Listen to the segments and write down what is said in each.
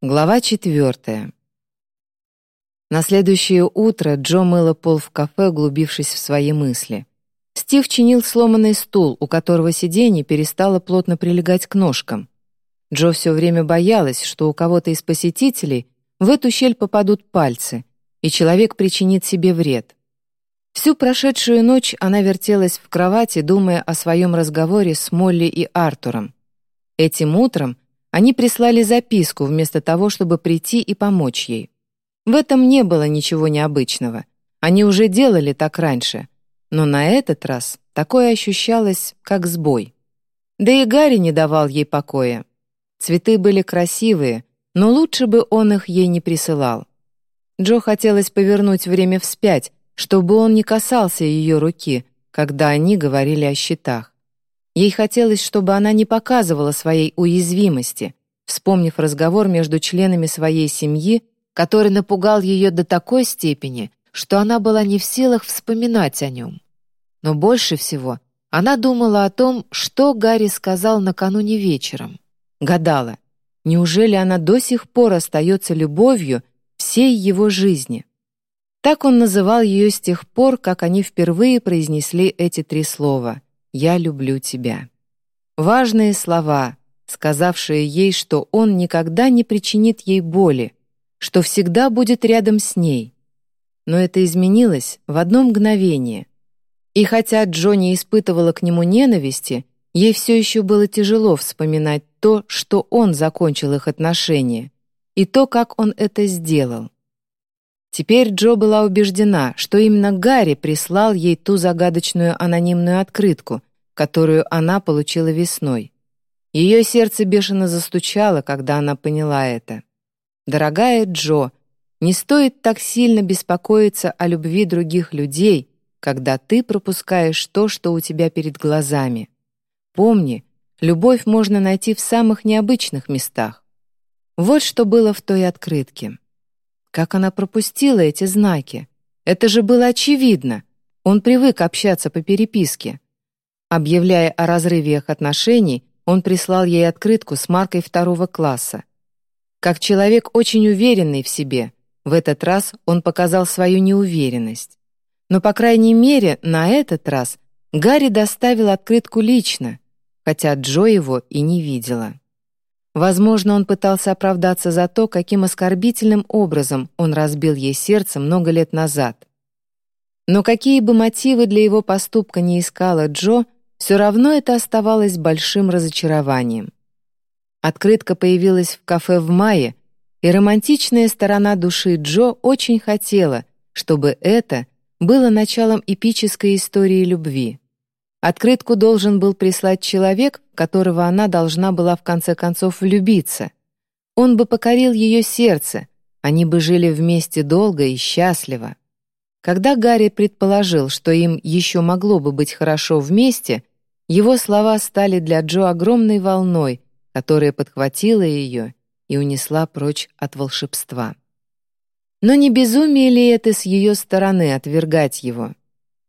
Глава четвертая. На следующее утро Джо мыла пол в кафе, углубившись в свои мысли. Стив чинил сломанный стул, у которого сиденье перестало плотно прилегать к ножкам. Джо все время боялась, что у кого-то из посетителей в эту щель попадут пальцы, и человек причинит себе вред. Всю прошедшую ночь она вертелась в кровати, думая о своем разговоре с Молли и Артуром. Этим утром они прислали записку вместо того, чтобы прийти и помочь ей. В этом не было ничего необычного. Они уже делали так раньше. Но на этот раз такое ощущалось, как сбой. Да и Гарри не давал ей покоя. Цветы были красивые, но лучше бы он их ей не присылал. Джо хотелось повернуть время вспять, чтобы он не касался ее руки, когда они говорили о счетах. Ей хотелось, чтобы она не показывала своей уязвимости, вспомнив разговор между членами своей семьи, который напугал ее до такой степени, что она была не в силах вспоминать о нем. Но больше всего она думала о том, что Гарри сказал накануне вечером. Гадала, неужели она до сих пор остается любовью всей его жизни? Так он называл ее с тех пор, как они впервые произнесли эти три слова «Я люблю тебя». Важные слова, сказавшие ей, что он никогда не причинит ей боли, что всегда будет рядом с ней. Но это изменилось в одно мгновение. И хотя Джо не испытывала к нему ненависти, ей все еще было тяжело вспоминать то, что он закончил их отношения, и то, как он это сделал. Теперь Джо была убеждена, что именно Гарри прислал ей ту загадочную анонимную открытку, которую она получила весной. Ее сердце бешено застучало, когда она поняла это. «Дорогая Джо, не стоит так сильно беспокоиться о любви других людей, когда ты пропускаешь то, что у тебя перед глазами. Помни, любовь можно найти в самых необычных местах. Вот что было в той открытке. Как она пропустила эти знаки? Это же было очевидно. Он привык общаться по переписке. Объявляя о разрыве их отношений, он прислал ей открытку с маркой второго класса. Как человек очень уверенный в себе, в этот раз он показал свою неуверенность. Но, по крайней мере, на этот раз Гарри доставил открытку лично, хотя Джо его и не видела. Возможно, он пытался оправдаться за то, каким оскорбительным образом он разбил ей сердце много лет назад. Но какие бы мотивы для его поступка не искала Джо, все равно это оставалось большим разочарованием. Открытка появилась в кафе в мае, и романтичная сторона души Джо очень хотела, чтобы это было началом эпической истории любви. Открытку должен был прислать человек, которого она должна была в конце концов влюбиться. Он бы покорил ее сердце, они бы жили вместе долго и счастливо. Когда Гарри предположил, что им еще могло бы быть хорошо вместе, его слова стали для Джо огромной волной, которая подхватила ее и унесла прочь от волшебства. Но не безумие ли это с ее стороны отвергать его?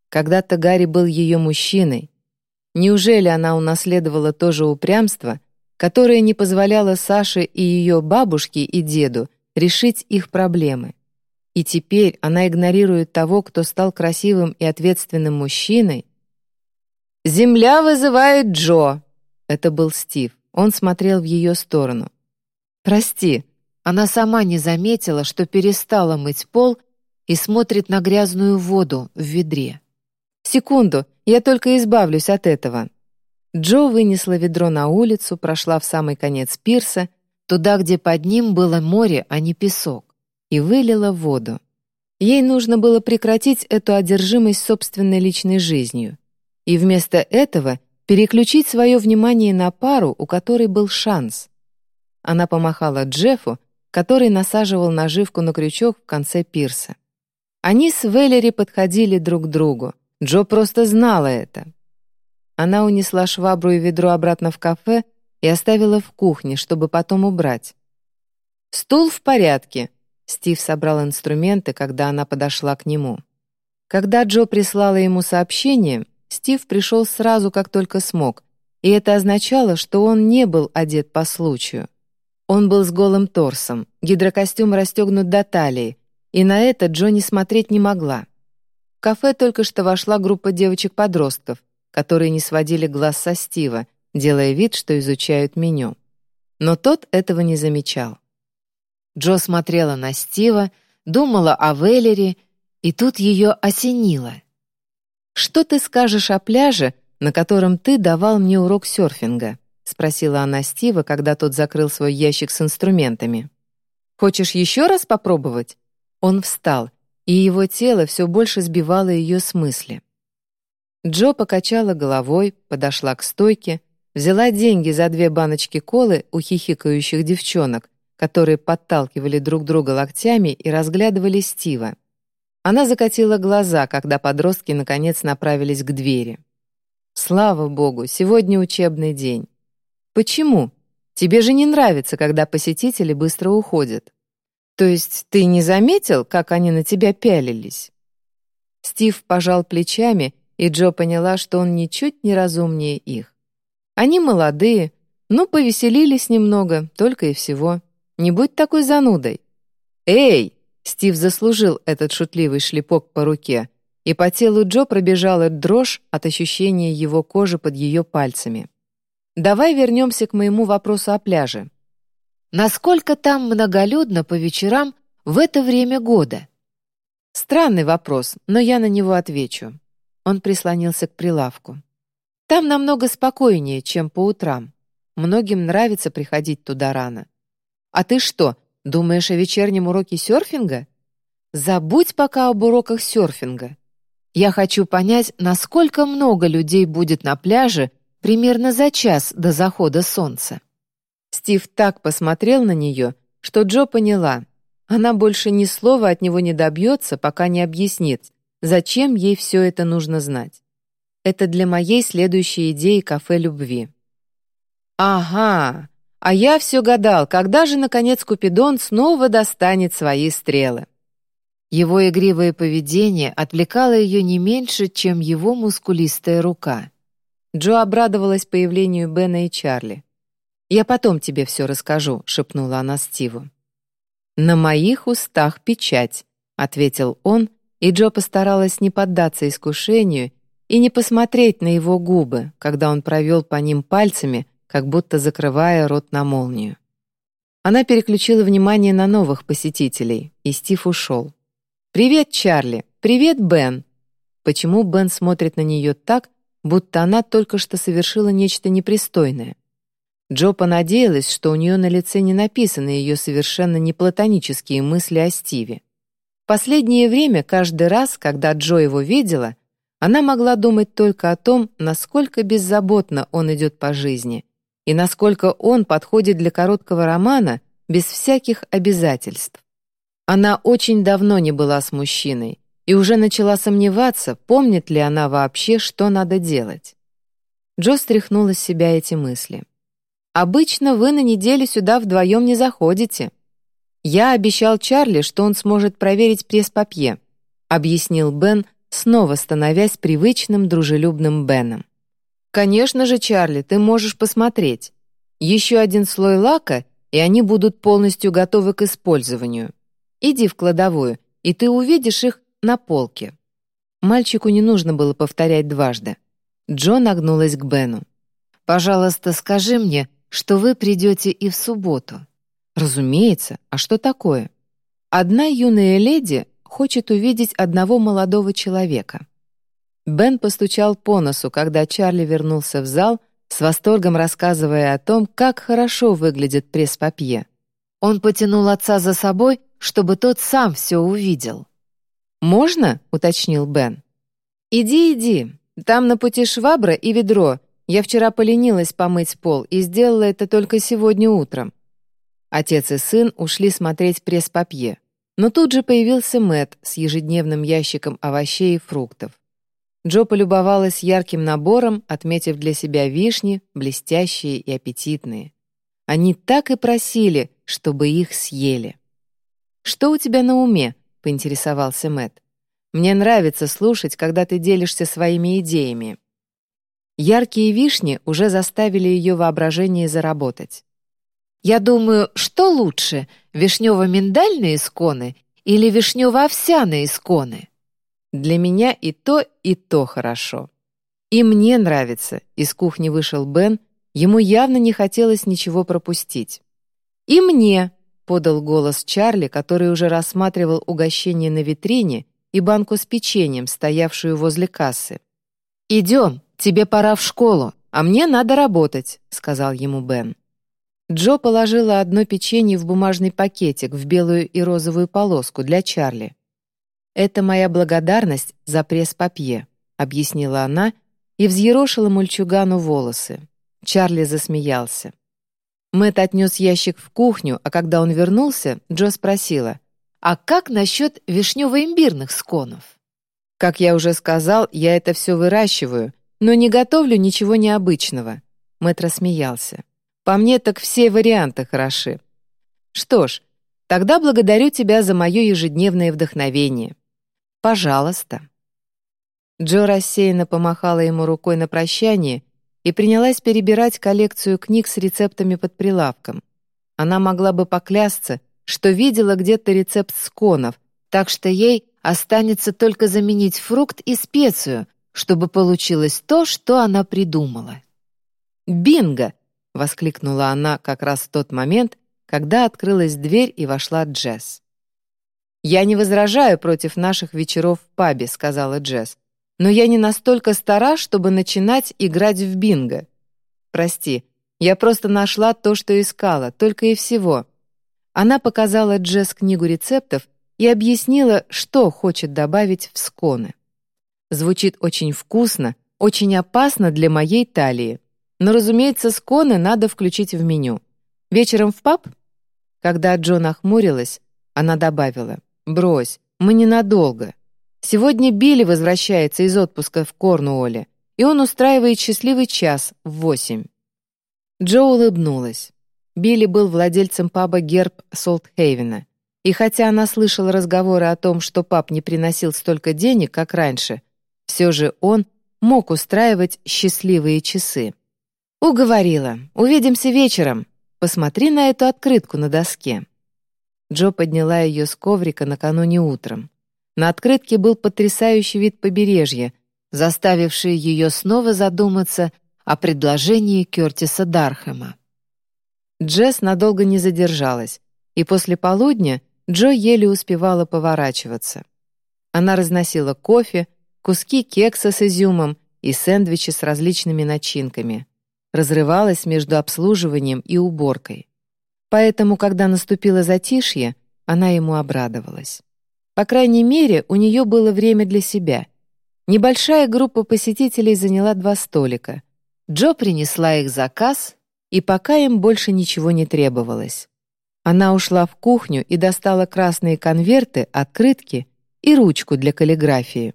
Когда-то Гарри был ее мужчиной. Неужели она унаследовала то же упрямство, которое не позволяло Саше и ее бабушке и деду решить их проблемы? И теперь она игнорирует того, кто стал красивым и ответственным мужчиной? «Земля вызывает Джо!» Это был Стив. Он смотрел в ее сторону. «Прости, она сама не заметила, что перестала мыть пол и смотрит на грязную воду в ведре. «Секунду, я только избавлюсь от этого». Джо вынесла ведро на улицу, прошла в самый конец пирса, туда, где под ним было море, а не песок, и вылила воду. Ей нужно было прекратить эту одержимость собственной личной жизнью и вместо этого переключить свое внимание на пару, у которой был шанс. Она помахала Джеффу, который насаживал наживку на крючок в конце пирса. Они с Веллери подходили друг к другу. Джо просто знала это. Она унесла швабру и ведро обратно в кафе и оставила в кухне, чтобы потом убрать. «Стул в порядке», — Стив собрал инструменты, когда она подошла к нему. Когда Джо прислала ему сообщение, Стив пришел сразу, как только смог, и это означало, что он не был одет по случаю. Он был с голым торсом, гидрокостюм расстегнут до талии, и на это Джонни смотреть не могла. В кафе только что вошла группа девочек-подростков, которые не сводили глаз со Стива, делая вид, что изучают меню. Но тот этого не замечал. Джо смотрела на Стива, думала о Веллере, и тут ее осенило. «Что ты скажешь о пляже, на котором ты давал мне урок серфинга?» — спросила она Стива, когда тот закрыл свой ящик с инструментами. «Хочешь еще раз попробовать?» Он встал, и его тело все больше сбивало ее с мысли. Джо покачала головой, подошла к стойке, взяла деньги за две баночки колы у хихикающих девчонок, которые подталкивали друг друга локтями и разглядывали Стива. Она закатила глаза, когда подростки наконец направились к двери. «Слава богу, сегодня учебный день». «Почему? Тебе же не нравится, когда посетители быстро уходят». «То есть ты не заметил, как они на тебя пялились?» Стив пожал плечами, и Джо поняла, что он ничуть не разумнее их. Они молодые, ну, повеселились немного, только и всего. Не будь такой занудой. «Эй!» — Стив заслужил этот шутливый шлепок по руке, и по телу Джо пробежала дрожь от ощущения его кожи под ее пальцами. «Давай вернемся к моему вопросу о пляже. Насколько там многолюдно по вечерам в это время года?» Странный вопрос, но я на него отвечу. Он прислонился к прилавку. Там намного спокойнее, чем по утрам. Многим нравится приходить туда рано. А ты что, думаешь о вечернем уроке серфинга? Забудь пока об уроках серфинга. Я хочу понять, насколько много людей будет на пляже примерно за час до захода солнца. Стив так посмотрел на нее, что Джо поняла. Она больше ни слова от него не добьется, пока не объяснит, зачем ей все это нужно знать. Это для моей следующей идеи кафе любви. Ага, а я все гадал, когда же, наконец, Купидон снова достанет свои стрелы. Его игривое поведение отвлекало ее не меньше, чем его мускулистая рука. Джо обрадовалась появлению Бена и Чарли. «Я потом тебе все расскажу», — шепнула она Стиву. «На моих устах печать», — ответил он, и Джо постаралась не поддаться искушению и не посмотреть на его губы, когда он провел по ним пальцами, как будто закрывая рот на молнию. Она переключила внимание на новых посетителей, и Стив ушел. «Привет, Чарли! Привет, Бен!» Почему Бен смотрит на нее так, будто она только что совершила нечто непристойное? Джо понадеялась, что у нее на лице не написаны ее совершенно неплатонические мысли о Стиве. Последнее время, каждый раз, когда Джо его видела, она могла думать только о том, насколько беззаботно он идет по жизни, и насколько он подходит для короткого романа без всяких обязательств. Она очень давно не была с мужчиной и уже начала сомневаться, помнит ли она вообще, что надо делать. Джо стряхнула с себя эти мысли. «Обычно вы на неделю сюда вдвоем не заходите. Я обещал Чарли, что он сможет проверить пресс-папье», объяснил Бен, снова становясь привычным дружелюбным Беном. «Конечно же, Чарли, ты можешь посмотреть. Еще один слой лака, и они будут полностью готовы к использованию. Иди в кладовую, и ты увидишь их на полке». Мальчику не нужно было повторять дважды. Джо нагнулась к Бену. «Пожалуйста, скажи мне, что вы придете и в субботу». «Разумеется. А что такое?» «Одна юная леди хочет увидеть одного молодого человека. Бен постучал по носу, когда Чарли вернулся в зал, с восторгом рассказывая о том, как хорошо выглядит пресс-папье. Он потянул отца за собой, чтобы тот сам все увидел. «Можно?» — уточнил Бен. «Иди, иди. Там на пути швабра и ведро. Я вчера поленилась помыть пол и сделала это только сегодня утром». Отец и сын ушли смотреть пресс-папье. Но тут же появился Мэт с ежедневным ящиком овощей и фруктов. Джо полюбовалась ярким набором, отметив для себя вишни, блестящие и аппетитные. Они так и просили, чтобы их съели. «Что у тебя на уме?» — поинтересовался Мэт. «Мне нравится слушать, когда ты делишься своими идеями». Яркие вишни уже заставили ее воображение заработать. Я думаю, что лучше, вишнево-миндальные сконы или вишнево-овсяные сконы? Для меня и то, и то хорошо. И мне нравится. Из кухни вышел Бен, ему явно не хотелось ничего пропустить. И мне, подал голос Чарли, который уже рассматривал угощение на витрине и банку с печеньем, стоявшую возле кассы. «Идем, тебе пора в школу, а мне надо работать», — сказал ему Бен. Джо положила одно печенье в бумажный пакетик в белую и розовую полоску для Чарли. «Это моя благодарность за пресс-папье», — объяснила она и взъерошила мальчугану волосы. Чарли засмеялся. Мэтт отнес ящик в кухню, а когда он вернулся, Джо спросила, «А как насчет вишнево-имбирных сконов?» «Как я уже сказал, я это все выращиваю, но не готовлю ничего необычного», — Мэтт рассмеялся. По мне так все варианты хороши. Что ж, тогда благодарю тебя за мое ежедневное вдохновение. Пожалуйста». Джо рассеянно помахала ему рукой на прощание и принялась перебирать коллекцию книг с рецептами под прилавком. Она могла бы поклясться, что видела где-то рецепт сконов, так что ей останется только заменить фрукт и специю, чтобы получилось то, что она придумала. Бинго! — воскликнула она как раз в тот момент, когда открылась дверь и вошла Джесс. «Я не возражаю против наших вечеров в пабе», — сказала Джесс, «но я не настолько стара, чтобы начинать играть в бинго. Прости, я просто нашла то, что искала, только и всего». Она показала Джесс книгу рецептов и объяснила, что хочет добавить в сконы. Звучит очень вкусно, очень опасно для моей талии. Но, разумеется, сконы надо включить в меню. Вечером в паб? Когда Джо нахмурилась, она добавила, «Брось, мы ненадолго. Сегодня Билли возвращается из отпуска в Корнуолле, и он устраивает счастливый час в восемь». Джо улыбнулась. Билли был владельцем паба «Герб Солтхейвена», и хотя она слышала разговоры о том, что паб не приносил столько денег, как раньше, все же он мог устраивать счастливые часы. «Уговорила. Увидимся вечером. Посмотри на эту открытку на доске». Джо подняла ее с коврика накануне утром. На открытке был потрясающий вид побережья, заставивший ее снова задуматься о предложении Кертиса Дархэма. Джесс надолго не задержалась, и после полудня Джо еле успевала поворачиваться. Она разносила кофе, куски кекса с изюмом и сэндвичи с различными начинками разрывалась между обслуживанием и уборкой. Поэтому, когда наступило затишье, она ему обрадовалась. По крайней мере, у нее было время для себя. Небольшая группа посетителей заняла два столика. Джо принесла их заказ, и пока им больше ничего не требовалось. Она ушла в кухню и достала красные конверты, открытки и ручку для каллиграфии.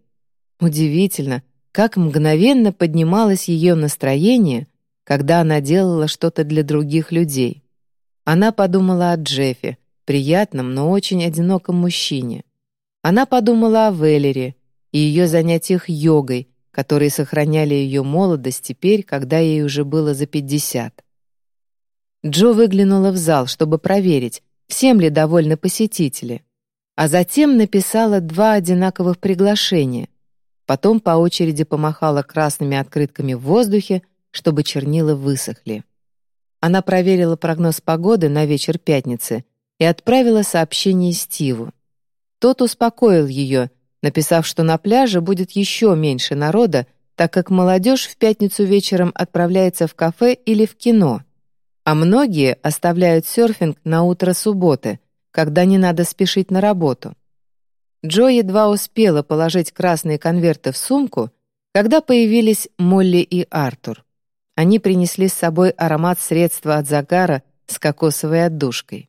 Удивительно, как мгновенно поднималось ее настроение, когда она делала что-то для других людей. Она подумала о Джеффе, приятном, но очень одиноком мужчине. Она подумала о Веллере и ее занятиях йогой, которые сохраняли ее молодость теперь, когда ей уже было за пятьдесят. Джо выглянула в зал, чтобы проверить, всем ли довольны посетители, а затем написала два одинаковых приглашения. Потом по очереди помахала красными открытками в воздухе, чтобы чернила высохли. Она проверила прогноз погоды на вечер пятницы и отправила сообщение Стиву. Тот успокоил ее, написав, что на пляже будет еще меньше народа, так как молодежь в пятницу вечером отправляется в кафе или в кино, а многие оставляют серфинг на утро субботы, когда не надо спешить на работу. Джо едва успела положить красные конверты в сумку, когда появились Молли и Артур. Они принесли с собой аромат средства от загара с кокосовой отдушкой.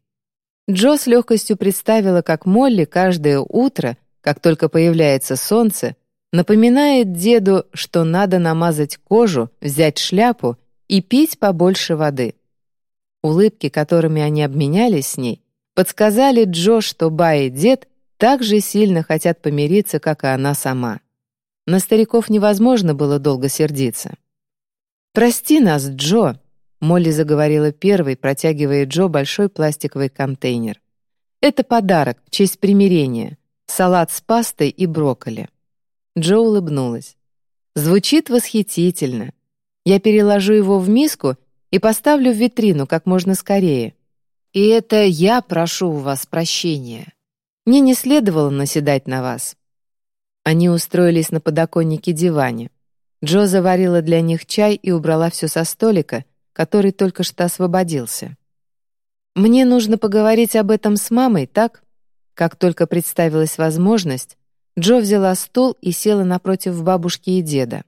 Джо с легкостью представила, как Молли каждое утро, как только появляется солнце, напоминает деду, что надо намазать кожу, взять шляпу и пить побольше воды. Улыбки, которыми они обменялись с ней, подсказали Джо, что Ба и дед так же сильно хотят помириться, как и она сама. На стариков невозможно было долго сердиться. «Прости нас, Джо!» Молли заговорила первой, протягивая Джо большой пластиковый контейнер. «Это подарок в честь примирения. Салат с пастой и брокколи». Джо улыбнулась. «Звучит восхитительно. Я переложу его в миску и поставлю в витрину как можно скорее. И это я прошу у вас прощения. Мне не следовало наседать на вас». Они устроились на подоконнике диване. Джо заварила для них чай и убрала все со столика, который только что освободился. «Мне нужно поговорить об этом с мамой, так?» Как только представилась возможность, Джо взяла стул и села напротив бабушки и деда.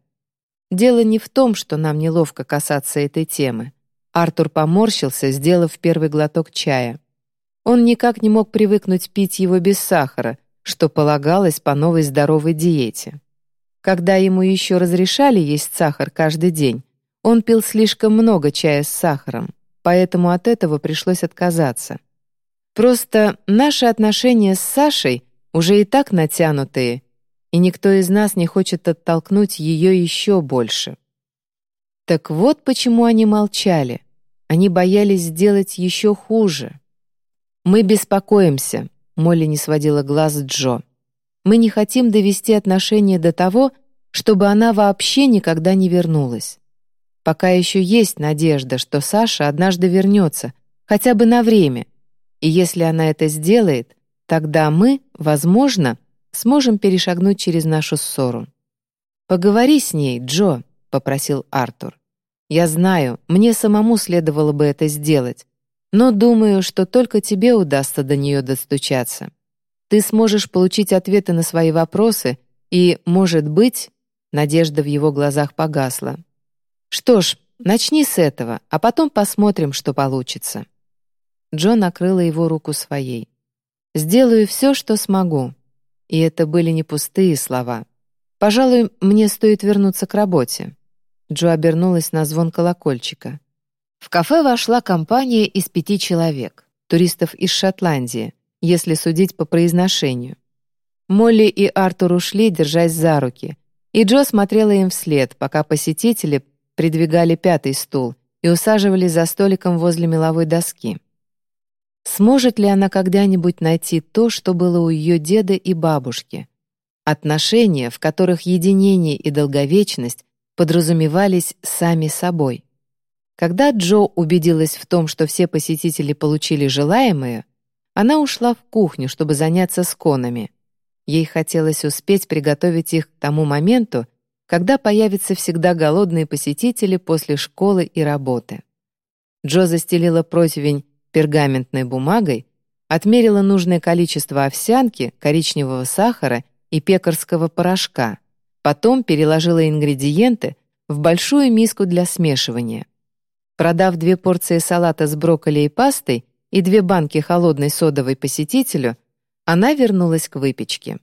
Дело не в том, что нам неловко касаться этой темы. Артур поморщился, сделав первый глоток чая. Он никак не мог привыкнуть пить его без сахара, что полагалось по новой здоровой диете. Когда ему еще разрешали есть сахар каждый день, он пил слишком много чая с сахаром, поэтому от этого пришлось отказаться. Просто наши отношения с Сашей уже и так натянутые, и никто из нас не хочет оттолкнуть ее еще больше. Так вот почему они молчали. Они боялись сделать еще хуже. «Мы беспокоимся», — Молли не сводила глаз Джо. «Мы не хотим довести отношения до того, чтобы она вообще никогда не вернулась. Пока еще есть надежда, что Саша однажды вернется, хотя бы на время. И если она это сделает, тогда мы, возможно, сможем перешагнуть через нашу ссору. «Поговори с ней, Джо», — попросил Артур. «Я знаю, мне самому следовало бы это сделать, но думаю, что только тебе удастся до нее достучаться. Ты сможешь получить ответы на свои вопросы, и, может быть...» Надежда в его глазах погасла. «Что ж, начни с этого, а потом посмотрим, что получится». Джо накрыла его руку своей. «Сделаю все, что смогу. И это были не пустые слова. «Пожалуй, мне стоит вернуться к работе». Джо обернулась на звон колокольчика. В кафе вошла компания из пяти человек, туристов из Шотландии, если судить по произношению. Молли и Артур ушли, держась за руки, и Джо смотрела им вслед, пока посетители придвигали пятый стул и усаживали за столиком возле меловой доски. Сможет ли она когда-нибудь найти то, что было у ее деда и бабушки? Отношения, в которых единение и долговечность подразумевались сами собой. Когда Джо убедилась в том, что все посетители получили желаемое, она ушла в кухню, чтобы заняться сконами. Ей хотелось успеть приготовить их к тому моменту, когда появятся всегда голодные посетители после школы и работы. Джо застелила противень пергаментной бумагой, отмерила нужное количество овсянки, коричневого сахара и пекарского порошка, потом переложила ингредиенты в большую миску для смешивания. Продав две порции салата с брокколи и пастой и две банки холодной содовой посетителю, она вернулась к выпечке.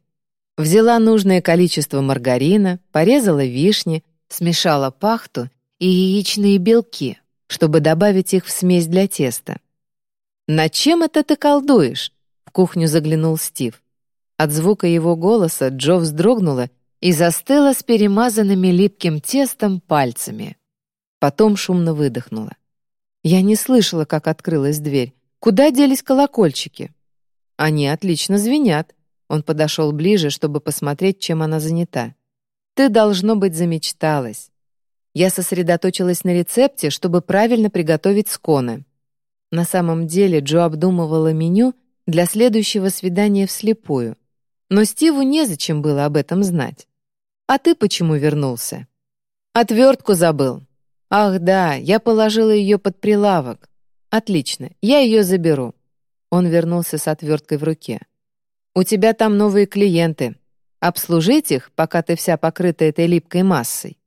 Взяла нужное количество маргарина, порезала вишни, смешала пахту и яичные белки, чтобы добавить их в смесь для теста. «На чем это ты колдуешь?» — в кухню заглянул Стив. От звука его голоса Джо вздрогнула и застыла с перемазанными липким тестом пальцами. Потом шумно выдохнула. Я не слышала, как открылась дверь. Куда делись колокольчики? Они отлично звенят. Он подошел ближе, чтобы посмотреть, чем она занята. Ты, должно быть, замечталась. Я сосредоточилась на рецепте, чтобы правильно приготовить сконы. На самом деле Джо обдумывала меню для следующего свидания вслепую. Но Стиву незачем было об этом знать. «А ты почему вернулся?» «Отвертку забыл». «Ах да, я положила ее под прилавок. Отлично, я ее заберу». Он вернулся с отверткой в руке. «У тебя там новые клиенты. Обслужить их, пока ты вся покрыта этой липкой массой».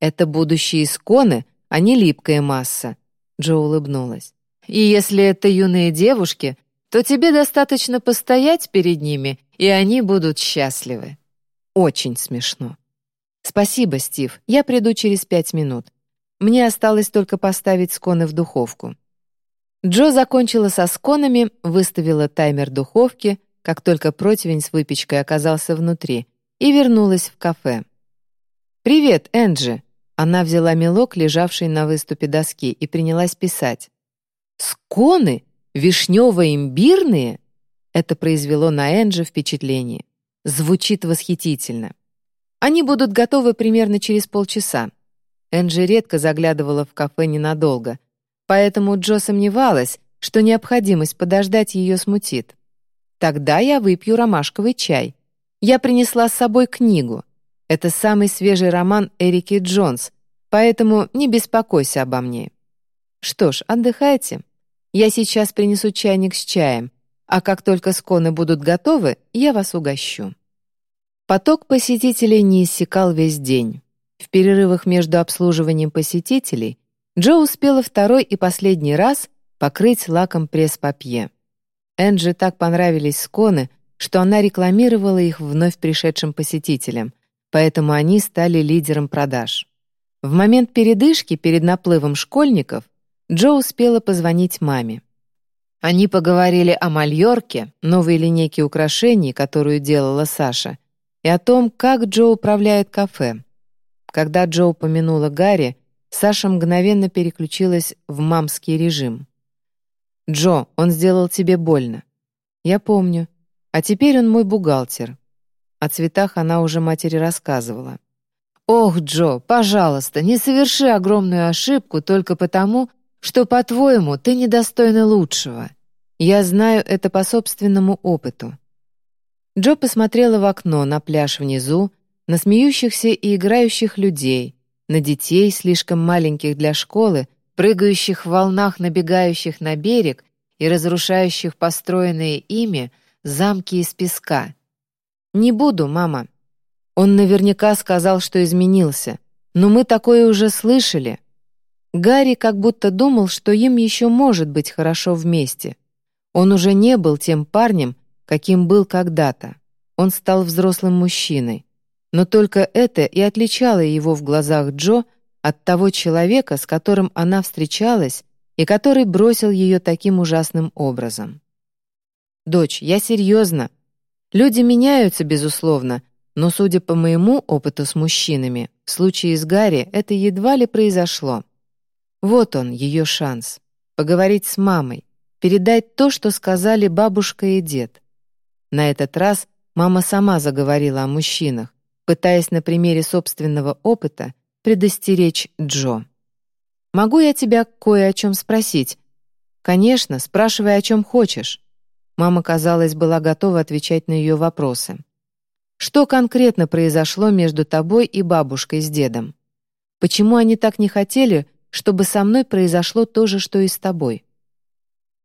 «Это будущие исконы, а не липкая масса», — Джо улыбнулась. И если это юные девушки, то тебе достаточно постоять перед ними, и они будут счастливы. Очень смешно. Спасибо, Стив. Я приду через пять минут. Мне осталось только поставить сконы в духовку. Джо закончила со сконами, выставила таймер духовки, как только противень с выпечкой оказался внутри, и вернулась в кафе. «Привет, Энджи!» Она взяла мелок, лежавший на выступе доски, и принялась писать. «Сконы? Вишнево-имбирные?» Это произвело на Энджи впечатление. Звучит восхитительно. Они будут готовы примерно через полчаса. Энджи редко заглядывала в кафе ненадолго, поэтому Джо сомневалась, что необходимость подождать ее смутит. Тогда я выпью ромашковый чай. Я принесла с собой книгу. Это самый свежий роман Эрики Джонс, поэтому не беспокойся обо мне. Что ж, отдыхайте. Я сейчас принесу чайник с чаем, а как только сконы будут готовы, я вас угощу. Поток посетителей не иссякал весь день. В перерывах между обслуживанием посетителей Джо успела второй и последний раз покрыть лаком пресс-папье. Энджи так понравились сконы, что она рекламировала их вновь пришедшим посетителям, поэтому они стали лидером продаж. В момент передышки перед наплывом школьников Джо успела позвонить маме. Они поговорили о Мальорке, новой линейке украшений, которую делала Саша, и о том, как Джо управляет кафе. Когда Джо упомянула Гарри, Саша мгновенно переключилась в мамский режим. «Джо, он сделал тебе больно». «Я помню. А теперь он мой бухгалтер». О цветах она уже матери рассказывала. «Ох, Джо, пожалуйста, не соверши огромную ошибку только потому, что, по-твоему, ты недостойна лучшего. Я знаю это по собственному опыту. Джо посмотрела в окно на пляж внизу, на смеющихся и играющих людей, на детей, слишком маленьких для школы, прыгающих в волнах, набегающих на берег и разрушающих построенные ими замки из песка. «Не буду, мама». Он наверняка сказал, что изменился, но мы такое уже слышали. Гарри как будто думал, что им еще может быть хорошо вместе. Он уже не был тем парнем, каким был когда-то. Он стал взрослым мужчиной. Но только это и отличало его в глазах Джо от того человека, с которым она встречалась и который бросил ее таким ужасным образом. «Дочь, я серьезно. Люди меняются, безусловно, но, судя по моему опыту с мужчинами, в случае с Гарри это едва ли произошло. Вот он, ее шанс. Поговорить с мамой, передать то, что сказали бабушка и дед. На этот раз мама сама заговорила о мужчинах, пытаясь на примере собственного опыта предостеречь Джо. «Могу я тебя кое о чем спросить?» «Конечно, спрашивай, о чем хочешь». Мама, казалось, была готова отвечать на ее вопросы. «Что конкретно произошло между тобой и бабушкой с дедом? Почему они так не хотели, чтобы со мной произошло то же, что и с тобой?»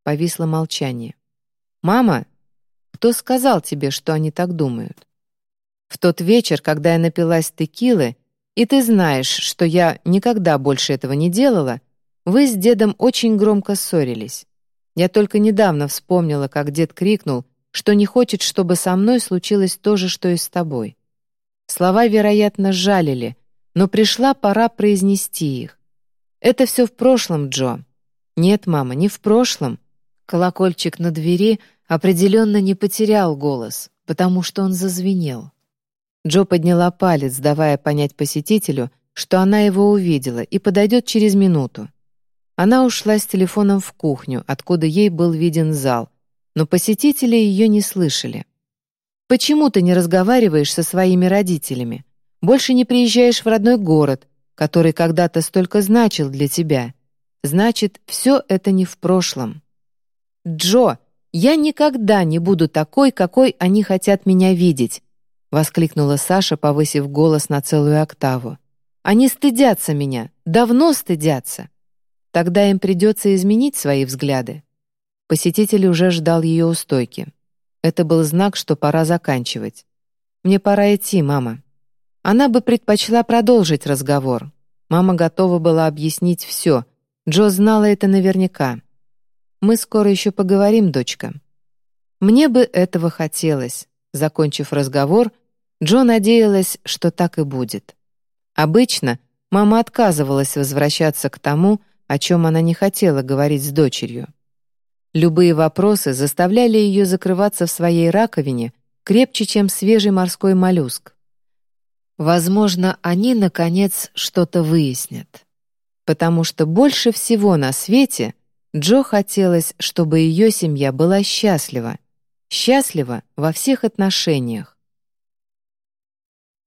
Повисло молчание. «Мама, кто сказал тебе, что они так думают?» «В тот вечер, когда я напилась текилы, и ты знаешь, что я никогда больше этого не делала, вы с дедом очень громко ссорились. Я только недавно вспомнила, как дед крикнул, что не хочет, чтобы со мной случилось то же, что и с тобой. Слова, вероятно, жалили, но пришла пора произнести их. Это все в прошлом, Джо. Нет, мама, не в прошлом. Колокольчик на двери определенно не потерял голос, потому что он зазвенел. Джо подняла палец, давая понять посетителю, что она его увидела и подойдет через минуту. Она ушла с телефоном в кухню, откуда ей был виден зал, но посетители ее не слышали. «Почему ты не разговариваешь со своими родителями? Больше не приезжаешь в родной город, который когда-то столько значил для тебя? Значит, все это не в прошлом». «Джо, я никогда не буду такой, какой они хотят меня видеть», — воскликнула Саша, повысив голос на целую октаву. «Они стыдятся меня, давно стыдятся. Тогда им придется изменить свои взгляды». Посетитель уже ждал ее у стойки. Это был знак, что пора заканчивать. «Мне пора идти, мама». Она бы предпочла продолжить разговор. Мама готова была объяснить все. Джо знала это наверняка. Мы скоро еще поговорим, дочка». Мне бы этого хотелось. Закончив разговор, Джо надеялась, что так и будет. Обычно мама отказывалась возвращаться к тому, о чем она не хотела говорить с дочерью. Любые вопросы заставляли ее закрываться в своей раковине крепче, чем свежий морской моллюск. Возможно, они, наконец, что-то выяснят. Потому что больше всего на свете Джо хотелось, чтобы ее семья была счастлива. Счастлива во всех отношениях.